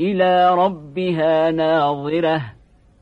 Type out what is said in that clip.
إلى ربها ناظرة.